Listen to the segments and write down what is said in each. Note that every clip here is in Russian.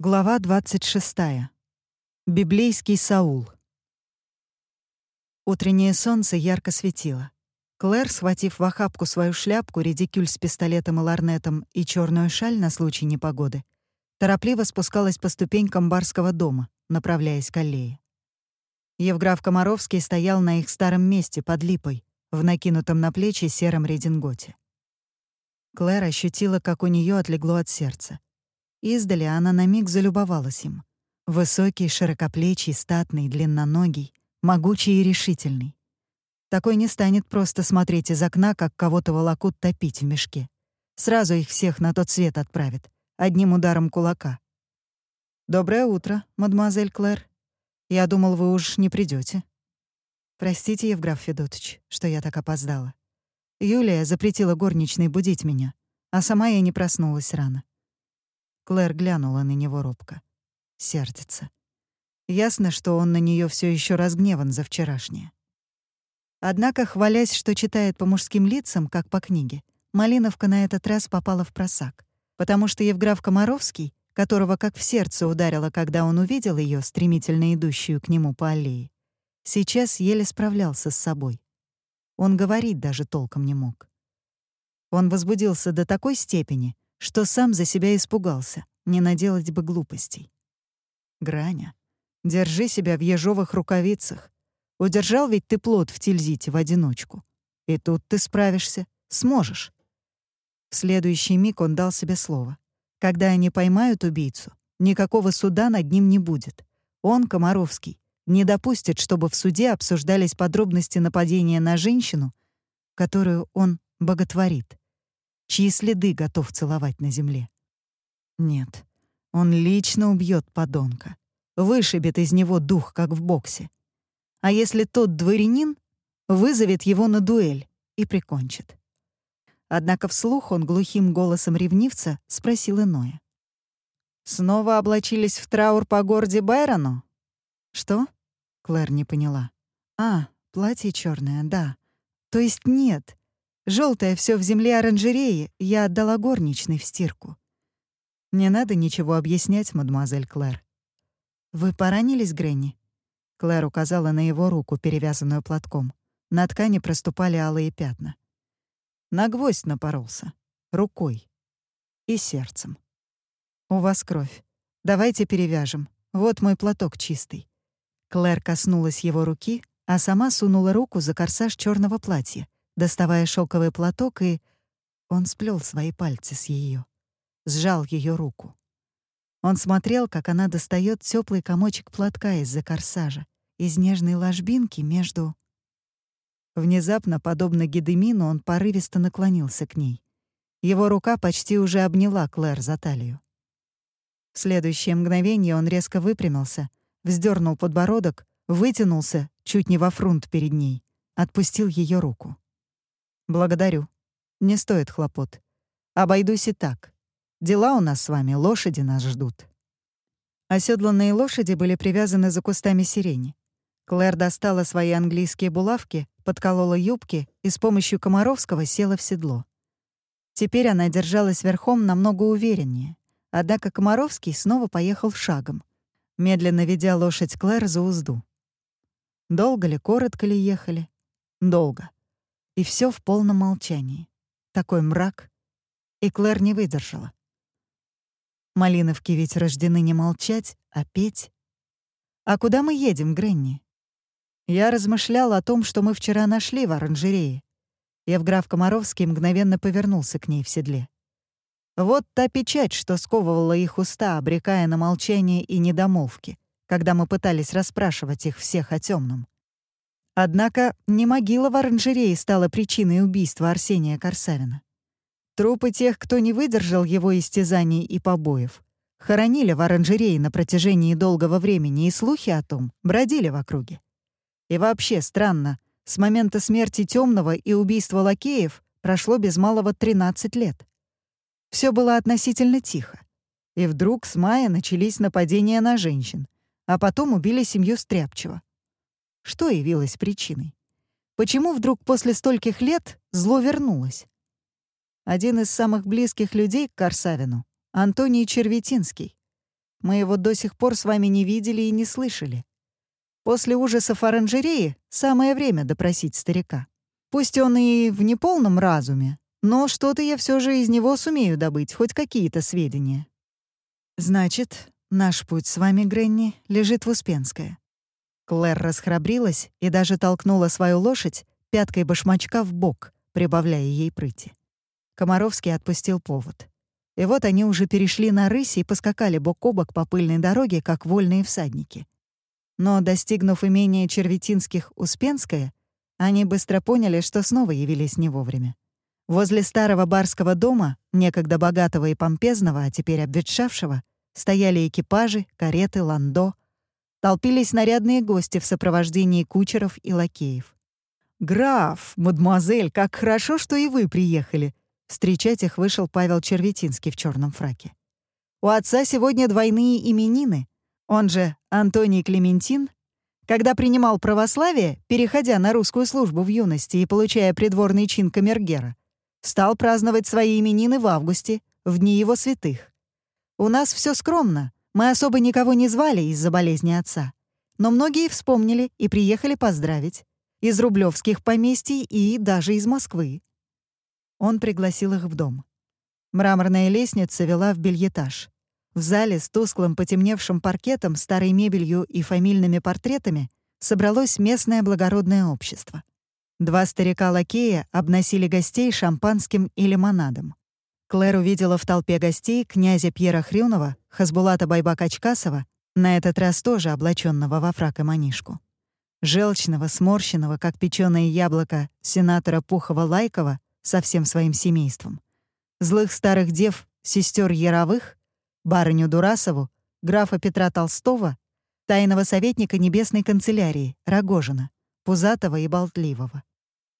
Глава 26. Библейский Саул. Утреннее солнце ярко светило. Клэр, схватив в охапку свою шляпку, редикюль с пистолетом и ларнетом и черную шаль на случай непогоды, торопливо спускалась по ступенькам барского дома, направляясь к аллее. Евграф Комаровский стоял на их старом месте под липой, в накинутом на плечи сером рединготе. Клэр ощутила, как у нее отлегло от сердца. Издали она на миг залюбовалась им. Высокий, широкоплечий, статный, длинноногий, могучий и решительный. Такой не станет просто смотреть из окна, как кого-то волокут топить в мешке. Сразу их всех на тот свет отправит, одним ударом кулака. «Доброе утро, мадемуазель Клэр. Я думал, вы уж не придете. Простите, Евграф Федотович, что я так опоздала. Юлия запретила горничной будить меня, а сама я не проснулась рано. Клэр глянула на него робко. Сердится. Ясно, что он на нее все еще разгневан за вчерашнее. Однако, хвалясь, что читает по мужским лицам, как по книге, Малиновка на этот раз попала в просак, потому что Евграф Комаровский, которого как в сердце ударило, когда он увидел ее, стремительно идущую к нему по аллее, сейчас еле справлялся с собой. Он говорить даже толком не мог. Он возбудился до такой степени, что сам за себя испугался, не наделать бы глупостей. Граня, держи себя в ежовых рукавицах. Удержал ведь ты плод в Тильзите в одиночку. И тут ты справишься, сможешь. В следующий миг он дал себе слово. Когда они поймают убийцу, никакого суда над ним не будет. Он, Комаровский, не допустит, чтобы в суде обсуждались подробности нападения на женщину, которую он боготворит чьи следы готов целовать на земле. Нет, он лично убьет подонка, вышибет из него дух, как в боксе. А если тот дворянин, вызовет его на дуэль и прикончит. Однако вслух он глухим голосом ревнивца спросил иное. «Снова облачились в траур по городе Байрону?» «Что?» — Клэр не поняла. «А, платье черное, да. То есть нет, Желтое все в земле оранжереи я отдала горничной в стирку. Не надо ничего объяснять, мадемуазель Клэр. Вы поранились, Гренни? Клэр указала на его руку, перевязанную платком. На ткани проступали алые пятна. На гвоздь напоролся. Рукой. И сердцем. «У вас кровь. Давайте перевяжем. Вот мой платок чистый». Клэр коснулась его руки, а сама сунула руку за корсаж черного платья — доставая шелковый платок, и он сплел свои пальцы с ее, сжал ее руку. Он смотрел, как она достает теплый комочек платка из-за корсажа, из нежной ложбинки между... Внезапно, подобно Гедемину, он порывисто наклонился к ней. Его рука почти уже обняла Клэр за талию. В следующее мгновение он резко выпрямился, вздернул подбородок, вытянулся, чуть не во фрунт перед ней, отпустил ее руку. «Благодарю. Не стоит хлопот. Обойдусь и так. Дела у нас с вами, лошади нас ждут». Оседланные лошади были привязаны за кустами сирени. Клэр достала свои английские булавки, подколола юбки и с помощью Комаровского села в седло. Теперь она держалась верхом намного увереннее, однако Комаровский снова поехал шагом, медленно ведя лошадь Клэр за узду. Долго ли, коротко ли ехали? Долго. И все в полном молчании. Такой мрак. И Клэр не выдержала. Малиновки ведь рождены не молчать, а петь. «А куда мы едем, Гренни?» Я размышлял о том, что мы вчера нашли в оранжерее. Евграф Комаровский мгновенно повернулся к ней в седле. Вот та печать, что сковывала их уста, обрекая на молчание и недомолвки, когда мы пытались расспрашивать их всех о темном. Однако не могила в оранжерее стала причиной убийства Арсения Корсавина. Трупы тех, кто не выдержал его истязаний и побоев, хоронили в оранжерее на протяжении долгого времени, и слухи о том бродили в округе. И вообще странно, с момента смерти Темного и убийства лакеев прошло без малого 13 лет. Все было относительно тихо. И вдруг с мая начались нападения на женщин, а потом убили семью Стряпчева. Что явилось причиной? Почему вдруг после стольких лет зло вернулось? Один из самых близких людей к Корсавину — Антоний Черветинский. Мы его до сих пор с вами не видели и не слышали. После ужасов оранжереи самое время допросить старика. Пусть он и в неполном разуме, но что-то я все же из него сумею добыть, хоть какие-то сведения. Значит, наш путь с вами, Гренни, лежит в Успенское. Клэр расхрабрилась и даже толкнула свою лошадь пяткой башмачка в бок, прибавляя ей прыти. Комаровский отпустил повод. И вот они уже перешли на рысь и поскакали бок о бок по пыльной дороге, как вольные всадники. Но, достигнув имения Черветинских Успенское, они быстро поняли, что снова явились не вовремя. Возле старого барского дома, некогда богатого и помпезного, а теперь обветшавшего, стояли экипажи, кареты, ландо. Толпились нарядные гости в сопровождении кучеров и лакеев. «Граф, мадемуазель, как хорошо, что и вы приехали!» Встречать их вышел Павел Черветинский в черном фраке. «У отца сегодня двойные именины. Он же Антоний Клементин. Когда принимал православие, переходя на русскую службу в юности и получая придворный чин камергера, стал праздновать свои именины в августе, в дни его святых. У нас все скромно, мы особо никого не звали из-за болезни отца. Но многие вспомнили и приехали поздравить. Из рублевских поместий и даже из Москвы. Он пригласил их в дом. Мраморная лестница вела в бельетаж. В зале с тусклым потемневшим паркетом, старой мебелью и фамильными портретами собралось местное благородное общество. Два старика-лакея обносили гостей шампанским и лимонадом. Клэр увидела в толпе гостей князя Пьера Хрюнова, Хасбулата Байбак-Ачкасова, на этот раз тоже облаченного во фрак и манишку. Желчного, сморщенного, как печёное яблоко, сенатора Пухова-Лайкова со всем своим семейством. Злых старых дев, сестер Яровых, барыню Дурасову, графа Петра Толстого, тайного советника Небесной канцелярии, Рогожина, пузатого и болтливого.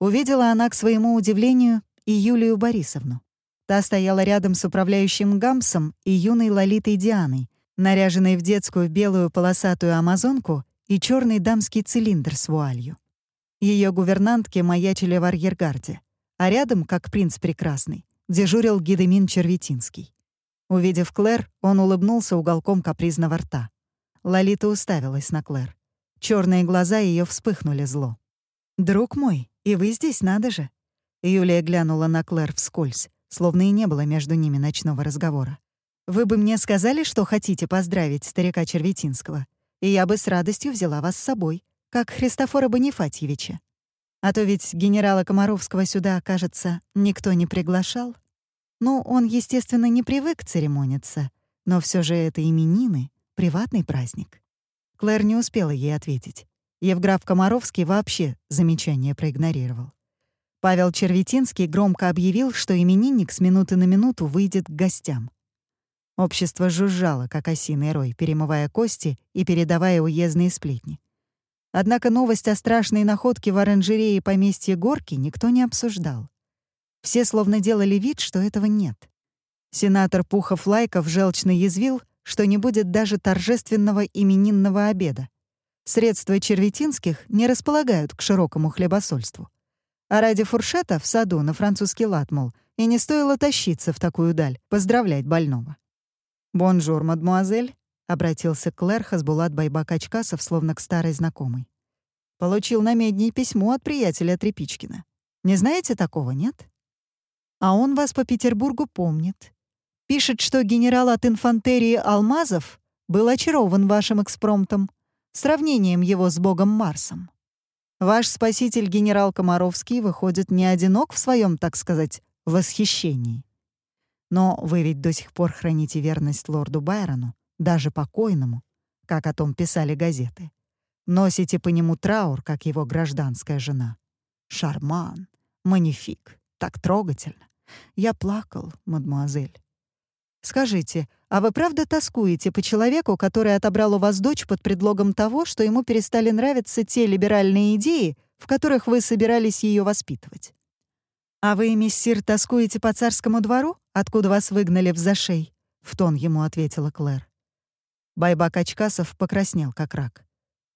Увидела она, к своему удивлению, и Юлию Борисовну. Та стояла рядом с управляющим Гамсом и юной Лолитой Дианой, наряженной в детскую белую полосатую амазонку и черный дамский цилиндр с вуалью. Ее гувернантки маячили в арьергарде а рядом, как принц прекрасный, дежурил Гидемин Черветинский. Увидев Клэр, он улыбнулся уголком капризного рта. Лолита уставилась на Клэр. Черные глаза ее вспыхнули зло. «Друг мой, и вы здесь, надо же!» Юлия глянула на Клэр вскользь, словно и не было между ними ночного разговора. «Вы бы мне сказали, что хотите поздравить старика Черветинского, и я бы с радостью взяла вас с собой, как Христофора Бонифатьевича. А то ведь генерала Комаровского сюда, кажется, никто не приглашал. Ну, он, естественно, не привык церемониться, но все же это именины, приватный праздник. Клэр не успела ей ответить. Евграф Комаровский вообще замечание проигнорировал. Павел Черветинский громко объявил, что именинник с минуты на минуту выйдет к гостям. Общество жужжало, как осиный рой, перемывая кости и передавая уездные сплетни. Однако новость о страшной находке в оранжерее поместья Горки никто не обсуждал. Все словно делали вид, что этого нет. Сенатор Пухов-Лайков желчно язвил, что не будет даже торжественного именинного обеда. Средства черветинских не располагают к широкому хлебосольству. А ради фуршета в саду на французский лад, мол, и не стоило тащиться в такую даль, поздравлять больного. «Bonjour, mademoiselle», — обратился к Клэр Хасбулат Байбак-Ачкасов, словно к старой знакомой. «Получил намедни письмо от приятеля Тряпичкина. Не знаете такого, нет? А он вас по Петербургу помнит. Пишет, что генерал от инфантерии Алмазов был очарован вашим экспромтом, сравнением его с богом Марсом. Ваш спаситель генерал Комаровский выходит не одинок в своем, так сказать, восхищении. Но вы ведь до сих пор храните верность лорду Байрону, даже покойному, как о том писали газеты. Носите по нему траур, как его гражданская жена. Шарман, манифик, так трогательно. Я плакал, мадмуазель. Скажите, а вы правда тоскуете по человеку, который отобрал у вас дочь под предлогом того, что ему перестали нравиться те либеральные идеи, в которых вы собирались ее воспитывать? А вы, миссир, тоскуете по царскому двору, откуда вас выгнали в зашей? В тон ему ответила Клэр. Байбак Ачкасов покраснел, как рак.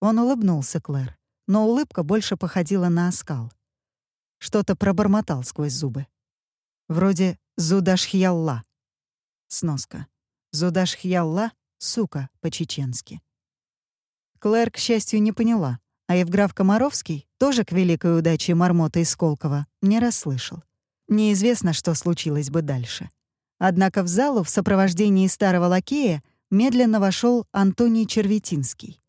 Он улыбнулся Клэр, но улыбка больше походила на оскал. Что-то пробормотал сквозь зубы. Вроде «Зудашхьялла». Сноска. «Зудашхьялла» — сука по-чеченски. Клэр, к счастью, не поняла, а Евграф Комаровский, тоже к великой удаче Мармота из Сколково, не расслышал. Неизвестно, что случилось бы дальше. Однако в залу в сопровождении старого лакея медленно вошел Антоний Черветинский.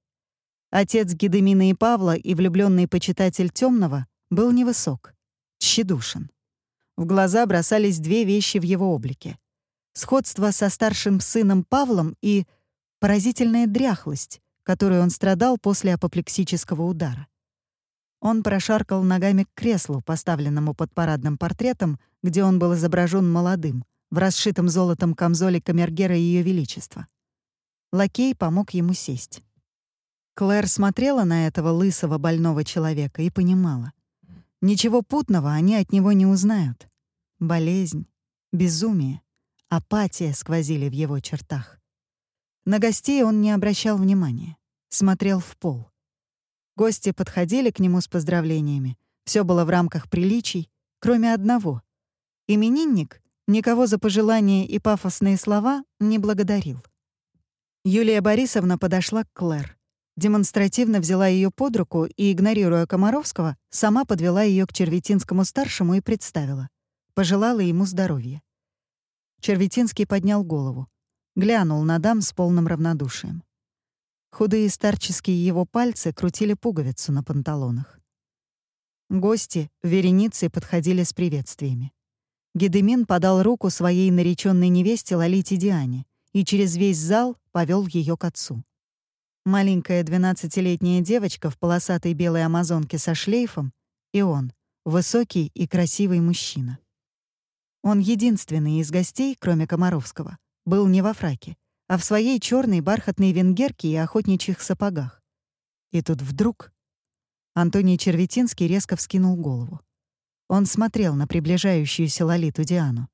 Отец Гедемина и Павла и влюбленный почитатель темного был невысок, тщедушен. В глаза бросались две вещи в его облике. Сходство со старшим сыном Павлом и поразительная дряхлость, которой он страдал после апоплексического удара. Он прошаркал ногами к креслу, поставленному под парадным портретом, где он был изображен молодым, в расшитом золотом камзоле камергера Ее Величества. Лакей помог ему сесть. Клэр смотрела на этого лысого больного человека и понимала. Ничего путного они от него не узнают. Болезнь, безумие, апатия сквозили в его чертах. На гостей он не обращал внимания, смотрел в пол. Гости подходили к нему с поздравлениями. Все было в рамках приличий, кроме одного. Именинник никого за пожелания и пафосные слова не благодарил. Юлия Борисовна подошла к Клэр. Демонстративно взяла ее под руку и, игнорируя Комаровского, сама подвела ее к Черветинскому-старшему и представила. Пожелала ему здоровья. Черветинский поднял голову глянул на дам с полным равнодушием. Худые старческие его пальцы крутили пуговицу на панталонах. Гости вереницей подходили с приветствиями. Гедемин подал руку своей нареченной невесте Лолите Диане и через весь зал повел ее к отцу. Маленькая двенадцатилетняя девочка в полосатой белой амазонке со шлейфом, и он, высокий и красивый мужчина. Он единственный из гостей, кроме Комаровского, был не во фраке, а в своей черной бархатной венгерке и охотничьих сапогах. И тут вдруг Антоний Черветинский резко вскинул голову. Он смотрел на приближающуюся Лолиту Диану.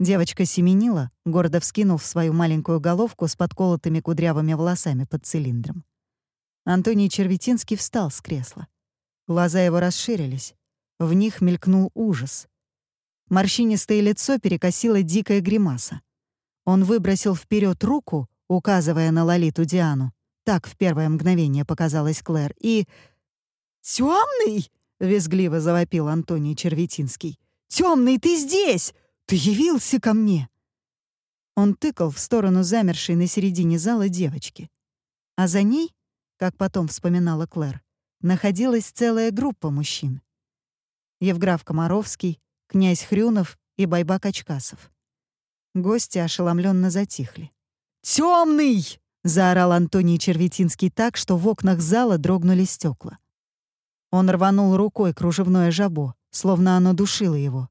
Девочка семенила, гордо вскинув свою маленькую головку с подколотыми кудрявыми волосами под цилиндром. Антоний Черветинский встал с кресла. Глаза его расширились. В них мелькнул ужас. Морщинистое лицо перекосило дикая гримаса. Он выбросил вперед руку, указывая на Лолиту Диану. Так в первое мгновение показалась Клэр. И... «Тёмный!» — визгливо завопил Антоний Черветинский. «Тёмный, ты здесь! Ты явился ко мне!» Он тыкал в сторону замершей на середине зала девочки. А за ней, как потом вспоминала Клэр, находилась целая группа мужчин. Евграф Комаровский, князь Хрюнов и Байбак Очкасов. Гости ошеломленно затихли. Темный! заорал Антоний Черветинский так, что в окнах зала дрогнули стекла. Он рванул рукой кружевное жабо, словно оно душило его.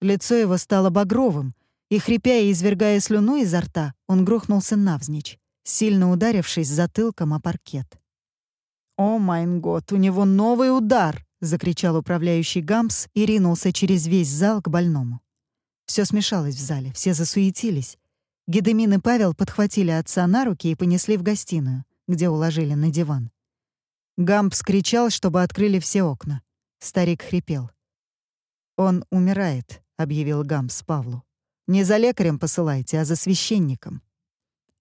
Лицо его стало багровым, и, хрипя и извергая слюну изо рта, он грохнулся навзничь, сильно ударившись затылком о паркет. «О, mein Gott, у него новый удар!» — закричал управляющий Гампс и ринулся через весь зал к больному. Все смешалось в зале, все засуетились. Гедемин и Павел подхватили отца на руки и понесли в гостиную, где уложили на диван. Гампс кричал, чтобы открыли все окна. Старик хрипел. «Он умирает», — объявил Гампс Павлу. «Не за лекарем посылайте, а за священником».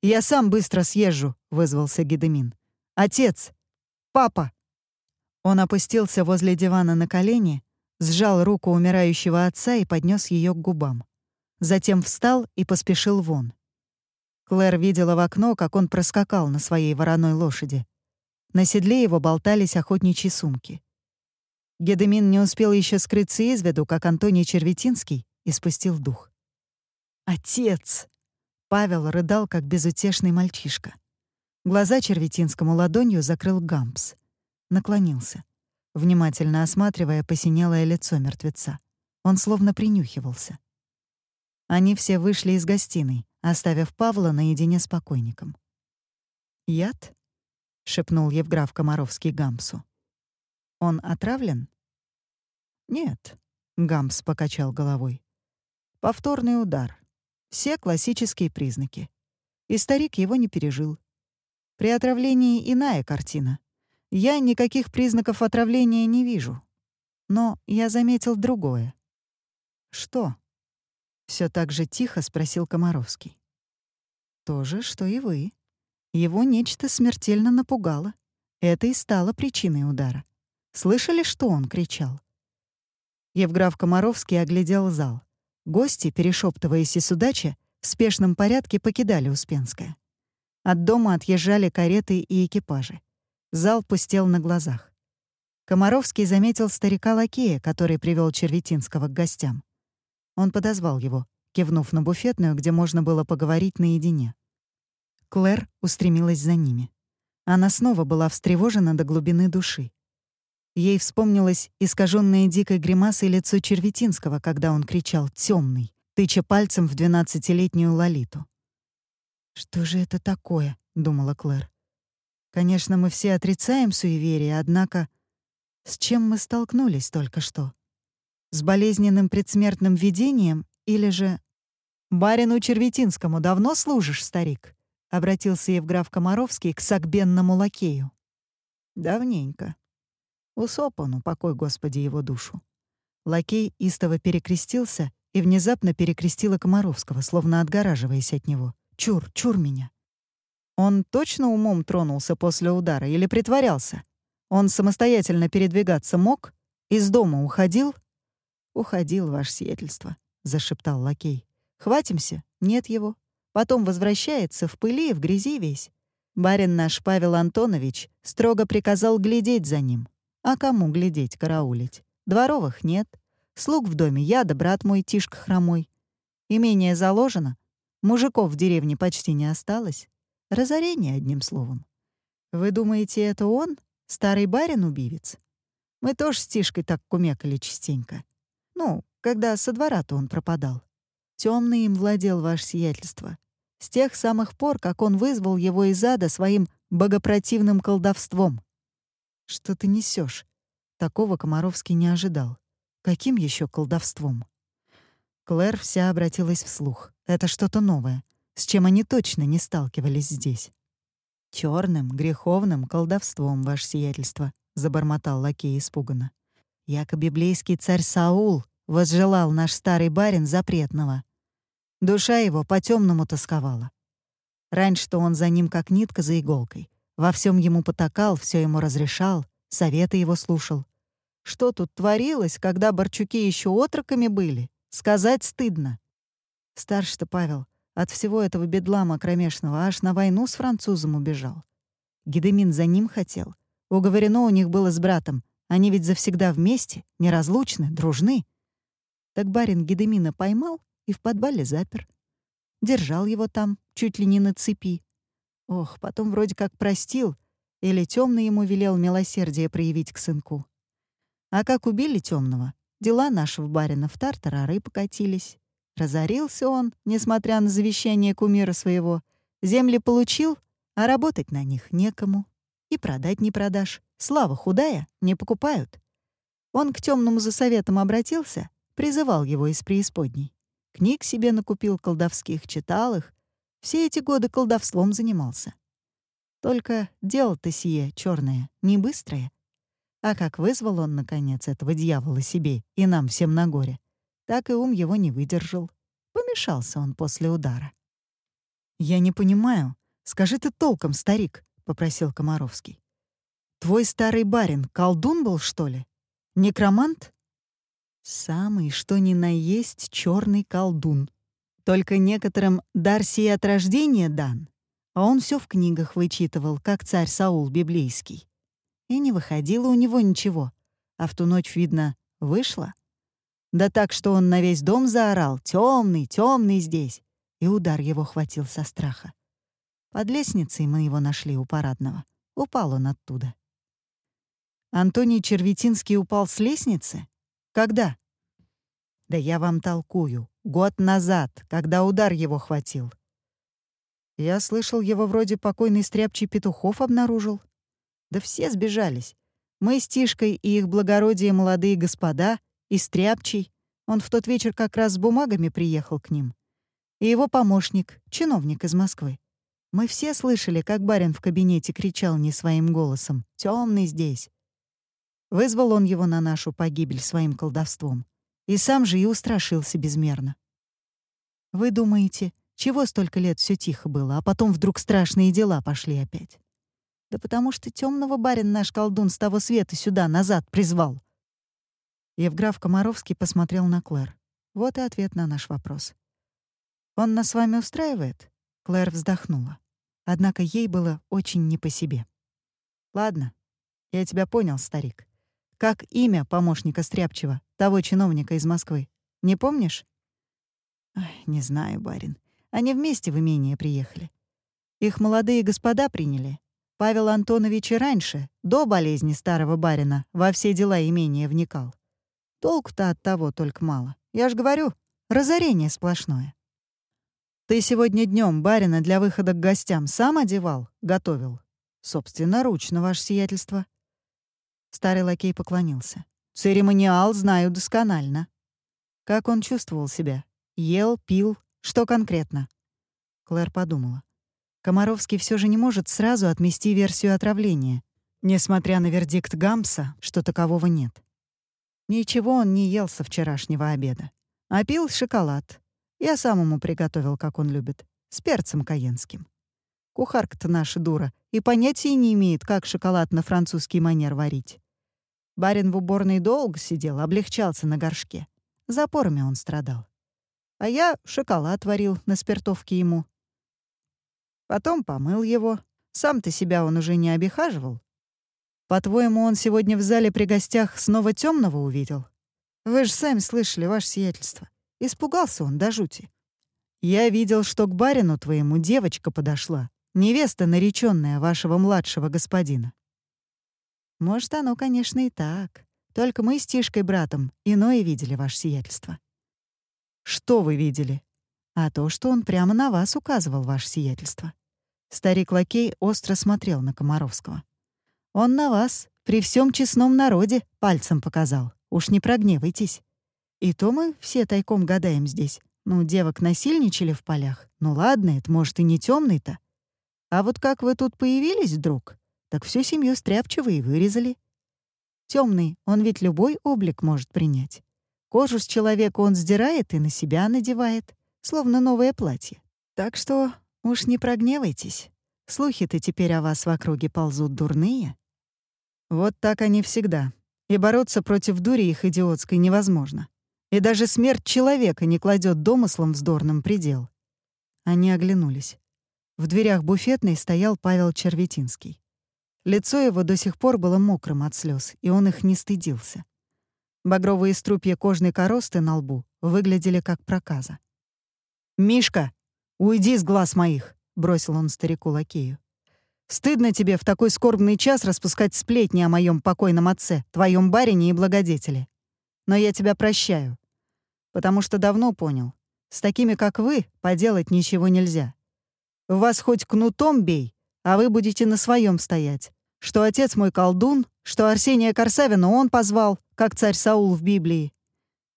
«Я сам быстро съезжу», — вызвался Гедемин. «Отец! Папа!» Он опустился возле дивана на колени сжал руку умирающего отца и поднес ее к губам. Затем встал и поспешил вон. Клэр видела в окно, как он проскакал на своей вороной лошади. На седле его болтались охотничьи сумки. Гедемин не успел еще скрыться из виду, как Антоний Черветинский испустил дух. «Отец!» Павел рыдал, как безутешный мальчишка. Глаза Черветинскому ладонью закрыл Гампс. Наклонился внимательно осматривая посинелое лицо мертвеца. Он словно принюхивался. Они все вышли из гостиной, оставив Павла наедине с покойником. «Яд?» — шепнул Евграф Комаровский Гамсу. «Он отравлен?» «Нет», — Гамс покачал головой. «Повторный удар. Все классические признаки. И старик его не пережил. При отравлении иная картина. Я никаких признаков отравления не вижу. Но я заметил другое. «Что?» — все так же тихо спросил Комаровский. «То же, что и вы», Его нечто смертельно напугало. Это и стало причиной удара. Слышали, что он кричал? Евграф Комаровский оглядел зал. Гости, перешептываясь и судача, в спешном порядке покидали Успенское. От дома отъезжали кареты и экипажи. Зал пустел на глазах. Комаровский заметил старика-лакея, который привел Черветинского к гостям. Он подозвал его, кивнув на буфетную, где можно было поговорить наедине. Клэр устремилась за ними. Она снова была встревожена до глубины души. Ей вспомнилось искаженное дикой гримасой лицо Черветинского, когда он кричал «Тёмный», тыча пальцем в двенадцатилетнюю Лолиту. «Что же это такое?» — думала Клэр. «Конечно, мы все отрицаем суеверие, однако с чем мы столкнулись только что? С болезненным предсмертным видением или же... «Барину Черветинскому давно служишь, старик?» — обратился Евграф Комаровский к сагбенному лакею. «Давненько. Усопану, покой Господи его душу». Лакей истово перекрестился и внезапно перекрестила Комаровского, словно отгораживаясь от него. «Чур, чур меня!» Он точно умом тронулся после удара или притворялся? Он самостоятельно передвигаться мог? Из дома уходил? «Уходил, ваше сиятельство», — зашептал лакей. «Хватимся? Нет его. Потом возвращается в пыли и в грязи весь. Барин наш Павел Антонович строго приказал глядеть за ним. А кому глядеть, караулить? Дворовых нет. Слуг в доме я да брат мой Тишка хромой. Имение заложено. Мужиков в деревне почти не осталось. Разорение, одним словом. Вы думаете, это он, старый барин-убивец? Мы тоже с Тишкой так кумекали частенько. Ну, когда со двора-то он пропадал. Темный им владел ваше сиятельство. С тех самых пор, как он вызвал его из ада своим богопротивным колдовством. Что ты несешь? Такого Комаровский не ожидал. Каким еще колдовством? Клэр вся обратилась вслух. Это что-то новое, с чем они точно не сталкивались здесь. Черным, греховным колдовством, ваше сиятельство», — забормотал лакей испуганно. «Яко библейский царь Саул возжелал наш старый барин запретного. Душа его по темному тосковала. Раньше-то он за ним как нитка за иголкой. Во всем ему потакал, все ему разрешал, советы его слушал. Что тут творилось, когда Борчуки еще отроками были? Сказать стыдно. Старший-то Павел от всего этого бедлама кромешного аж на войну с французом убежал. Гедемин за ним хотел. Уговорено у них было с братом. Они ведь завсегда вместе, неразлучны, дружны. Так барин Гедемина поймал и в подвале запер. Держал его там, чуть ли не на цепи. Ох, потом вроде как простил, или темный ему велел милосердие проявить к сынку. А как убили темного, дела нашего барина в тартарары покатились. Разорился он, несмотря на завещание кумира своего. Земли получил, а работать на них некому. И продать не продашь. Слава худая, не покупают. Он к темному за советом обратился, призывал его из преисподней. Книг себе накупил колдовских, читал их. Все эти годы колдовством занимался. Только дело-то сие черное, не быстрое. А как вызвал он, наконец, этого дьявола себе и нам всем на горе, так и ум его не выдержал. Помешался он после удара. «Я не понимаю. Скажи ты толком, старик», — попросил Комаровский. «Твой старый барин колдун был, что ли? Некромант?» «Самый, что ни на есть, черный колдун. Только некоторым дар сей от рождения дан, а он все в книгах вычитывал, как царь Саул библейский и не выходило у него ничего. А в ту ночь, видно, вышло. Да так, что он на весь дом заорал «Темный, темный здесь!» И удар его хватил со страха. Под лестницей мы его нашли у парадного. Упал он оттуда. Антоний Черветинский упал с лестницы? Когда? Да я вам толкую. Год назад, когда удар его хватил. Я слышал, его вроде покойный стряпчий Петухов обнаружил. Да все сбежались. Мы с Тишкой и их благородие молодые господа, и Стряпчий. Он в тот вечер как раз с бумагами приехал к ним. И его помощник, чиновник из Москвы. Мы все слышали, как барин в кабинете кричал не своим голосом «Тёмный здесь». Вызвал он его на нашу погибель своим колдовством. И сам же и устрашился безмерно. Вы думаете, Чего столько лет все тихо было, а потом вдруг страшные дела пошли опять? Да потому что темного барин наш колдун с того света сюда, назад, призвал. Евграф Комаровский посмотрел на Клэр. Вот и ответ на наш вопрос. «Он нас с вами устраивает?» Клэр вздохнула. Однако ей было очень не по себе. «Ладно, я тебя понял, старик. Как имя помощника Стряпчева, того чиновника из Москвы? Не помнишь?» Ой, «Не знаю, барин. Они вместе в имение приехали. Их молодые господа приняли. Павел Антонович и раньше, до болезни старого барина, во все дела имения вникал. Толку-то от того только мало. Я ж говорю, разорение сплошное. Ты сегодня днем барина для выхода к гостям сам одевал, готовил? Собственноручно, ваше сиятельство. Старый лакей поклонился. Церемониал знаю досконально. Как он чувствовал себя? Ел, пил, что конкретно? Клэр подумала. Комаровский все же не может сразу отмести версию отравления, несмотря на вердикт Гамса, что такового нет. Ничего он не ел со вчерашнего обеда, а пил шоколад, я сам ему приготовил, как он любит, с перцем каенским. Кухарка-то наша дура и понятия не имеет, как шоколад на французский манер варить. Барин в уборной долго сидел, облегчался на горшке. Запорами он страдал. А я шоколад варил на спиртовке ему. Потом помыл его. Сам-то себя он уже не обихаживал. По-твоему, он сегодня в зале при гостях снова темного увидел? Вы же сами слышали, ваше сиятельство. Испугался он до жути. Я видел, что к барину твоему девочка подошла, невеста, нареченная вашего младшего господина. Может, оно, конечно, и так. Только мы с Тишкой братом иное видели, ваше сиятельство. Что вы видели? А то, что он прямо на вас указывал, ваше сиятельство. Старик-лакей остро смотрел на Комаровского. Он на вас, при всем честном народе, пальцем показал. Уж не прогневайтесь. И то мы все тайком гадаем здесь. Ну, девок насильничали в полях. Ну ладно, это может и не темный то А вот как вы тут появились вдруг, так всю семью стряпчиво и вырезали. Темный, он ведь любой облик может принять. Кожу с человека он сдирает и на себя надевает, словно новое платье. Так что уж не прогневайтесь. Слухи-то теперь о вас в округе ползут дурные. Вот так они всегда. И бороться против дури их идиотской невозможно. И даже смерть человека не кладет домыслом вздорным предел. Они оглянулись. В дверях буфетной стоял Павел Черветинский. Лицо его до сих пор было мокрым от слез, и он их не стыдился. Багровые струпья кожной коросты на лбу выглядели как проказа. «Мишка, уйди с глаз моих!» — бросил он старику лакею. «Стыдно тебе в такой скорбный час распускать сплетни о моем покойном отце, твоем барине и благодетеле. Но я тебя прощаю. Потому что давно понял. С такими, как вы, поделать ничего нельзя. Вас хоть кнутом бей, а вы будете на своем стоять. Что отец мой колдун, что Арсения Корсавина он позвал, как царь Саул в Библии.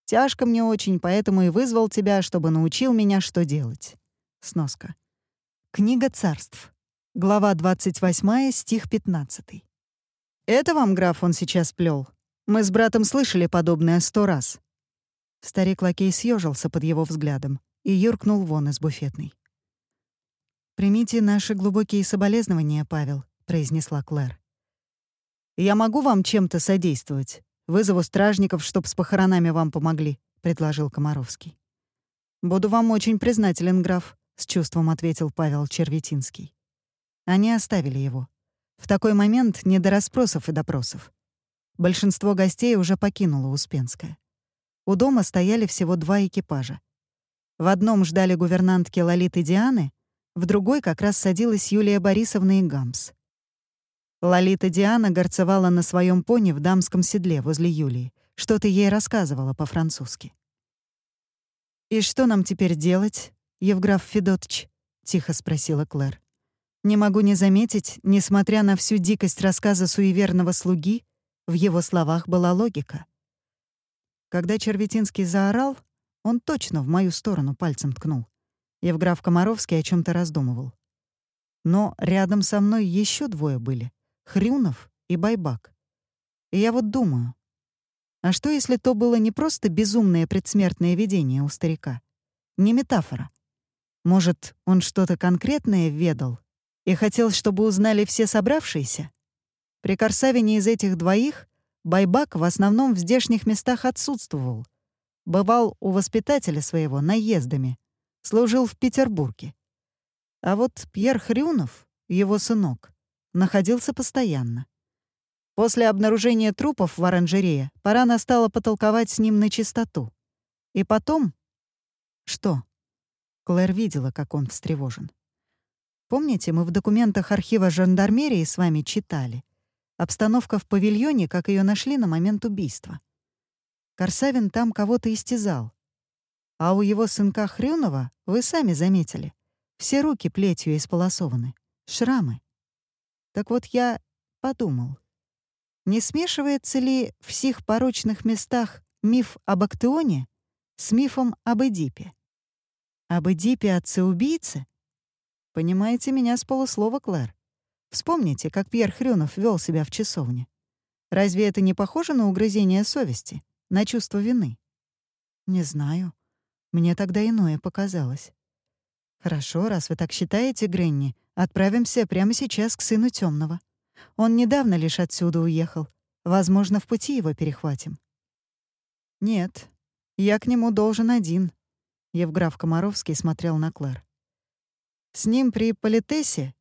Тяжко мне очень, поэтому и вызвал тебя, чтобы научил меня, что делать. Сноска. Книга царств. Глава 28, стих 15. Это вам, граф, он сейчас плел. Мы с братом слышали подобное сто раз». Старик-лакей съежился под его взглядом и юркнул вон из буфетной. «Примите наши глубокие соболезнования, Павел», — произнесла Клэр. «Я могу вам чем-то содействовать? Вызову стражников, чтоб с похоронами вам помогли», — предложил Комаровский. «Буду вам очень признателен, граф», — с чувством ответил Павел Черветинский. Они оставили его. В такой момент не до расспросов и допросов. Большинство гостей уже покинуло Успенское. У дома стояли всего два экипажа. В одном ждали гувернантки Лолиты Дианы, в другой как раз садилась Юлия Борисовна и Гамс. Лолита Диана горцевала на своем пони в дамском седле возле Юлии, что-то ей рассказывала по-французски. «И что нам теперь делать, Евграф Федотович?» — тихо спросила Клэр. «Не могу не заметить, несмотря на всю дикость рассказа суеверного слуги, в его словах была логика. Когда Черветинский заорал, он точно в мою сторону пальцем ткнул. Евграф Комаровский о чем то раздумывал. Но рядом со мной еще двое были — Хрюнов и Байбак. И я вот думаю, а что если то было не просто безумное предсмертное видение у старика? Не метафора. Может, он что-то конкретное ведал и хотел, чтобы узнали все собравшиеся? При Корсавине из этих двоих Байбак в основном в здешних местах отсутствовал. Бывал у воспитателя своего наездами. Служил в Петербурге. А вот Пьер Хрюнов, его сынок, находился постоянно. После обнаружения трупов в оранжерее пора настало потолковать с ним на чистоту. И потом... Что? Клэр видела, как он встревожен. Помните, мы в документах архива жандармерии с вами читали? Обстановка в павильоне, как ее нашли на момент убийства. Корсавин там кого-то истязал. А у его сынка Хрюнова, вы сами заметили, все руки плетью исполосованы, шрамы. Так вот я подумал, не смешивается ли в сих порочных местах миф об Актеоне с мифом об Эдипе? Об Эдипе отце-убийце? Понимаете меня с полуслова, Клэр? Вспомните, как Пьер Хрюнов вел себя в часовне. Разве это не похоже на угрызение совести, на чувство вины? Не знаю. Мне тогда иное показалось. Хорошо, раз вы так считаете, Гренни, отправимся прямо сейчас к сыну Темного. Он недавно лишь отсюда уехал. Возможно, в пути его перехватим. Нет, я к нему должен один. Евграф Комаровский смотрел на Клэр. С ним при политесе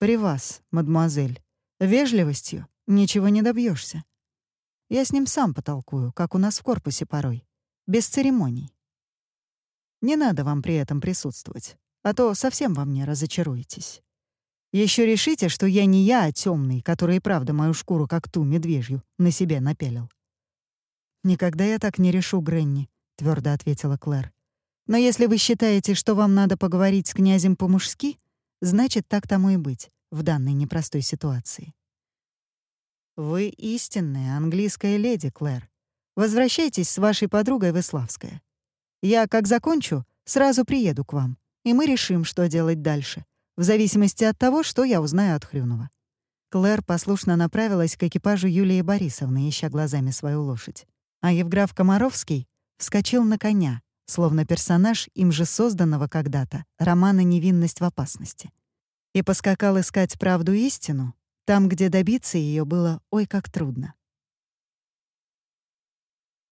при вас, мадемуазель, вежливостью ничего не добьешься. Я с ним сам потолкую, как у нас в корпусе порой, без церемоний. Не надо вам при этом присутствовать, а то совсем во мне разочаруетесь. Еще решите, что я не я, а темный, который и правда мою шкуру, как ту медвежью, на себе напялил. «Никогда я так не решу, Гренни», — твердо ответила Клэр. «Но если вы считаете, что вам надо поговорить с князем по-мужски, Значит, так тому и быть в данной непростой ситуации. Вы истинная английская леди, Клэр. Возвращайтесь с вашей подругой в Иславское. Я, как закончу, сразу приеду к вам, и мы решим, что делать дальше, в зависимости от того, что я узнаю от Хрюнова. Клэр послушно направилась к экипажу Юлии Борисовны, ища глазами свою лошадь. А Евграф Комаровский вскочил на коня, словно персонаж им же созданного когда-то романа «Невинность в опасности». И поскакал искать правду истину там, где добиться ее было ой как трудно.